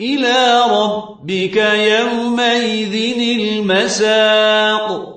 إلى ربك يومئذ المساق.